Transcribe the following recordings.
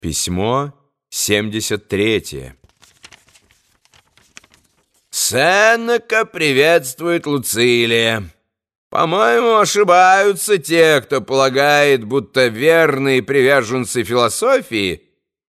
Письмо 73. Сенека приветствует Луцилия. По-моему, ошибаются те, кто полагает, будто верные приверженцы философии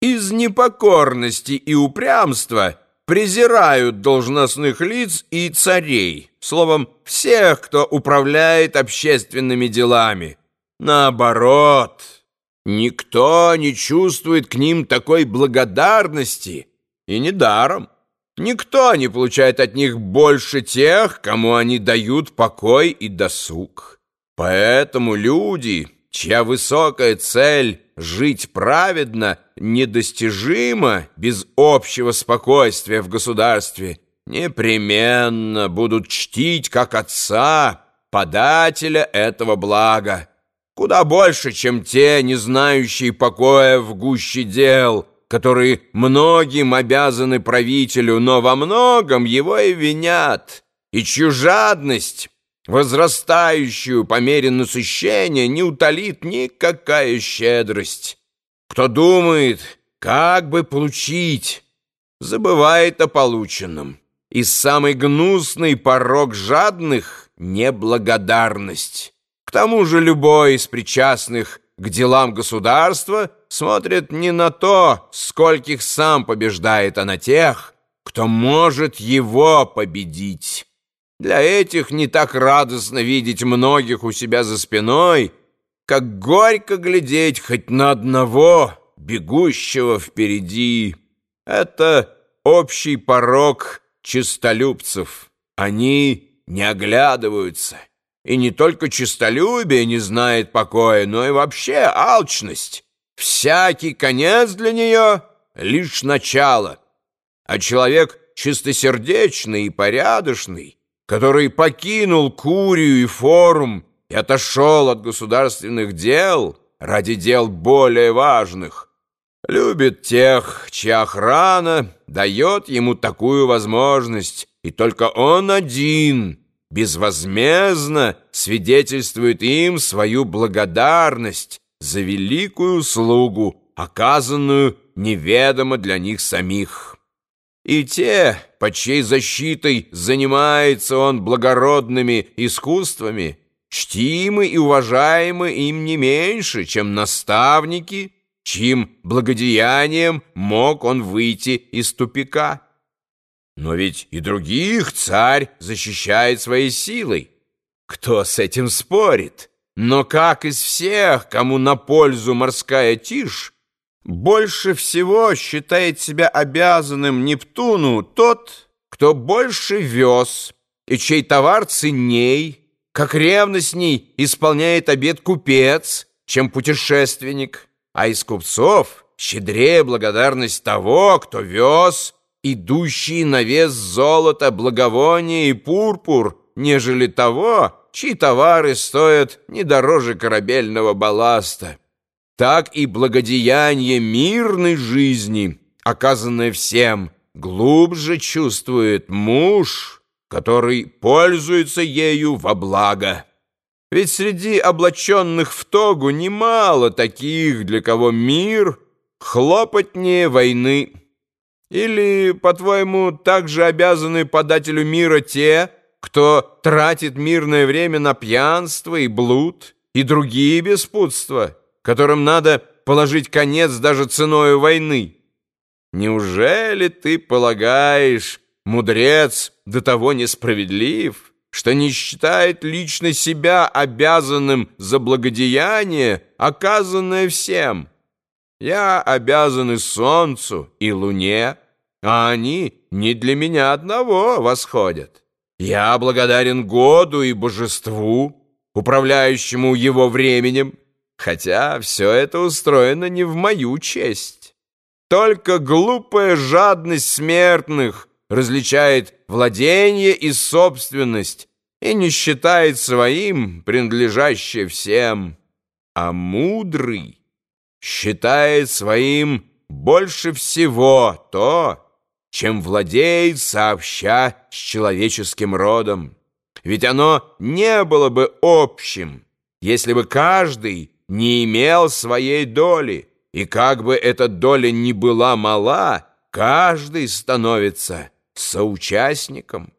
из непокорности и упрямства презирают должностных лиц и царей, словом, всех, кто управляет общественными делами. Наоборот... Никто не чувствует к ним такой благодарности, и недаром. Никто не получает от них больше тех, кому они дают покой и досуг. Поэтому люди, чья высокая цель — жить праведно, недостижима без общего спокойствия в государстве, непременно будут чтить как отца, подателя этого блага куда больше, чем те, не знающие покоя в гуще дел, которые многим обязаны правителю, но во многом его и винят, и чью жадность, возрастающую по мере насыщения, не утолит никакая щедрость. Кто думает, как бы получить, забывает о полученном. И самый гнусный порог жадных — неблагодарность. К тому же любой из причастных к делам государства смотрит не на то, скольких сам побеждает, а на тех, кто может его победить. Для этих не так радостно видеть многих у себя за спиной, как горько глядеть хоть на одного, бегущего впереди. Это общий порог честолюбцев. Они не оглядываются. И не только честолюбие не знает покоя, но и вообще алчность. Всякий конец для нее — лишь начало. А человек чистосердечный и порядочный, который покинул Курию и форум и отошел от государственных дел ради дел более важных, любит тех, чья охрана дает ему такую возможность, и только он один — безвозмездно свидетельствует им свою благодарность за великую услугу, оказанную неведомо для них самих. И те, под чьей защитой занимается он благородными искусствами, чтимы и уважаемы им не меньше, чем наставники, чьим благодеянием мог он выйти из тупика. Но ведь и других царь защищает своей силой. Кто с этим спорит? Но как из всех, кому на пользу морская тишь, больше всего считает себя обязанным Нептуну тот, кто больше вез, и чей товар ценней, как ревностней исполняет обет купец, чем путешественник, а из купцов щедрее благодарность того, кто вез, идущие на вес золота, благовония и пурпур, нежели того, чьи товары стоят не дороже корабельного балласта. Так и благодеяние мирной жизни, оказанное всем, глубже чувствует муж, который пользуется ею во благо. Ведь среди облаченных в тогу немало таких, для кого мир хлопотнее войны. Или, по-твоему, также обязаны подателю мира те, кто тратит мирное время на пьянство и блуд и другие беспутства, которым надо положить конец даже ценой войны? Неужели ты полагаешь, мудрец до того несправедлив, что не считает лично себя обязанным за благодеяние, оказанное всем?» Я обязан и солнцу, и луне, а они не для меня одного восходят. Я благодарен году и божеству, управляющему его временем, хотя все это устроено не в мою честь. Только глупая жадность смертных различает владение и собственность и не считает своим принадлежащее всем, а мудрый считает своим больше всего то, чем владеет сообща с человеческим родом. Ведь оно не было бы общим, если бы каждый не имел своей доли, и как бы эта доля ни была мала, каждый становится соучастником.